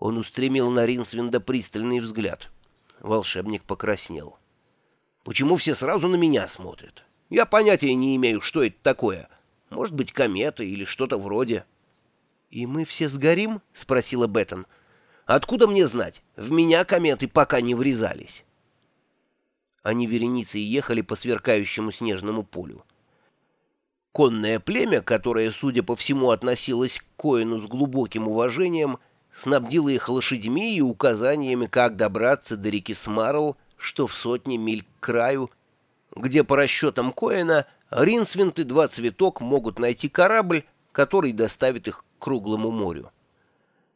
Он устремил на Ринсвинда пристальный взгляд. Волшебник покраснел. «Почему все сразу на меня смотрят? Я понятия не имею, что это такое. Может быть, комета или что-то вроде». «И мы все сгорим?» — спросила Беттон. «Откуда мне знать? В меня кометы пока не врезались». Они вереницей ехали по сверкающему снежному полю. Конное племя, которое, судя по всему, относилось к Коину с глубоким уважением, снабдило их лошадьми и указаниями, как добраться до реки Смарл, что в сотни миль к краю, где, по расчетам Коина, Ринсвинт и Два Цветок могут найти корабль, который доставит их к круглому морю.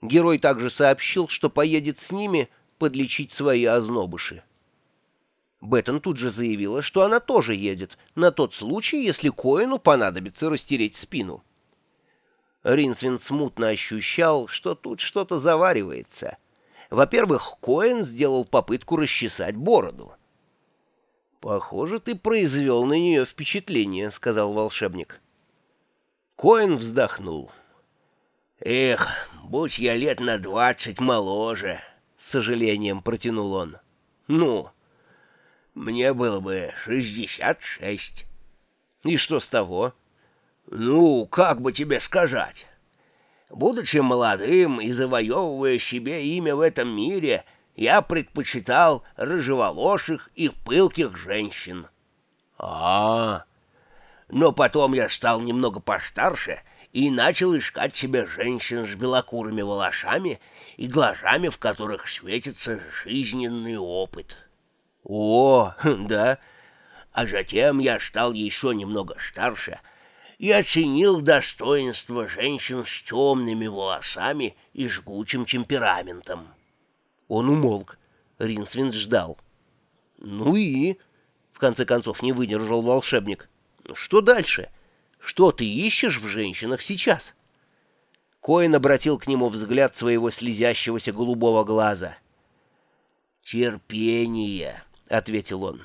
Герой также сообщил, что поедет с ними подлечить свои ознобыши. Беттон тут же заявила, что она тоже едет, на тот случай, если Коину понадобится растереть спину. Ринсвин смутно ощущал, что тут что-то заваривается. Во-первых, Коэн сделал попытку расчесать бороду. «Похоже, ты произвел на нее впечатление», — сказал волшебник. Коэн вздохнул. «Эх, будь я лет на двадцать моложе», — с сожалением протянул он. «Ну?» Мне было бы шестьдесят шесть. И что с того? Ну, как бы тебе сказать? Будучи молодым и завоевывая себе имя в этом мире, я предпочитал рыжеволосых и пылких женщин. А, -а, а Но потом я стал немного постарше и начал искать себе женщин с белокурыми волосами и глазами, в которых светится жизненный опыт». О, да. А затем я стал еще немного старше и оценил достоинство женщин с темными волосами и жгучим темпераментом. Он умолк. Ринсвинд ждал. Ну и... В конце концов не выдержал волшебник. Что дальше? Что ты ищешь в женщинах сейчас? Коин обратил к нему взгляд своего слезящегося голубого глаза. «Терпение», — ответил он.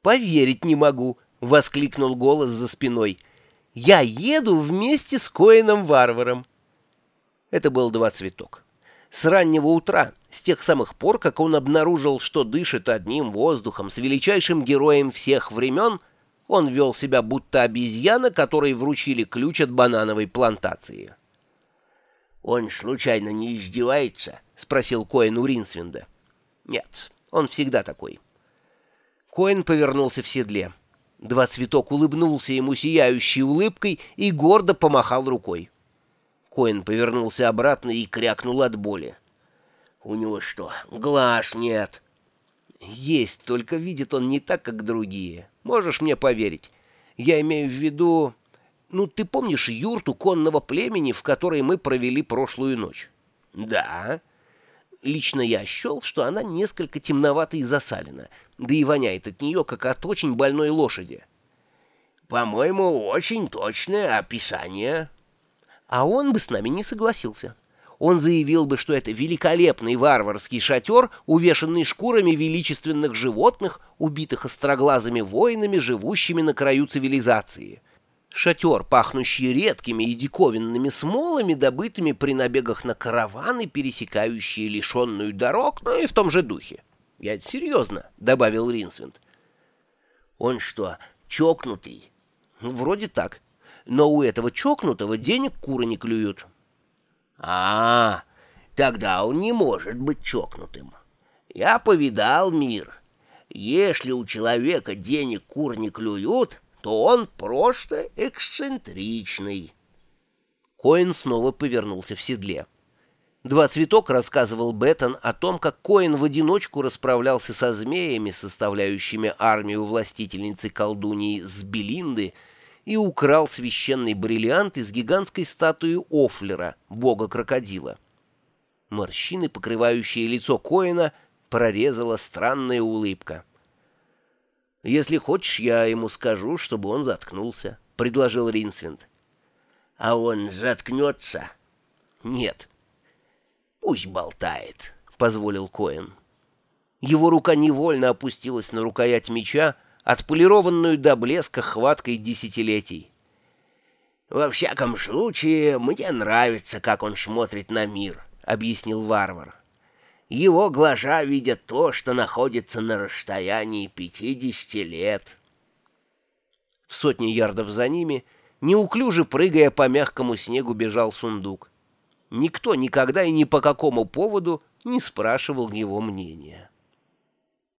«Поверить не могу!» — воскликнул голос за спиной. «Я еду вместе с Коином-варваром!» Это был два цветок. С раннего утра, с тех самых пор, как он обнаружил, что дышит одним воздухом с величайшим героем всех времен, он вел себя будто обезьяна, которой вручили ключ от банановой плантации. «Он случайно не издевается?» — спросил Коэн у Ринсвинда. «Нет, он всегда такой. Коин повернулся в седле. Два цветок улыбнулся ему сияющей улыбкой и гордо помахал рукой. Коин повернулся обратно и крякнул от боли. «У него что, глаз нет?» «Есть, только видит он не так, как другие. Можешь мне поверить. Я имею в виду... Ну, ты помнишь юрту конного племени, в которой мы провели прошлую ночь?» «Да». Лично я счел, что она несколько темновата и засалена, да и воняет от нее, как от очень больной лошади. По-моему, очень точное описание. А он бы с нами не согласился. Он заявил бы, что это великолепный варварский шатер, увешанный шкурами величественных животных, убитых остроглазыми воинами, живущими на краю цивилизации. Шатер, пахнущий редкими и диковинными смолами, добытыми при набегах на караваны, пересекающие лишенную дорог, ну и в том же духе. «Я серьезно», — добавил Ринсвинд. «Он что, чокнутый?» «Вроде так. Но у этого чокнутого денег куры не клюют». «А, тогда он не может быть чокнутым. Я повидал мир. Если у человека денег кур не клюют, то он просто эксцентричный. Коин снова повернулся в седле. Два цветок рассказывал Беттон о том, как Коин в одиночку расправлялся со змеями, составляющими армию властительницы колдуньи Сбелинды, и украл священный бриллиант из гигантской статуи Офлера, бога-крокодила. Морщины, покрывающие лицо Коина, прорезала странная улыбка. «Если хочешь, я ему скажу, чтобы он заткнулся», — предложил Ринсвинд. «А он заткнется?» «Нет». «Пусть болтает», — позволил Коэн. Его рука невольно опустилась на рукоять меча, отполированную до блеска хваткой десятилетий. «Во всяком случае, мне нравится, как он смотрит на мир», —— объяснил варвар. «Его глаза видят то, что находится на расстоянии пятидесяти лет». В сотни ярдов за ними, неуклюже прыгая по мягкому снегу, бежал сундук. Никто никогда и ни по какому поводу не спрашивал его мнения.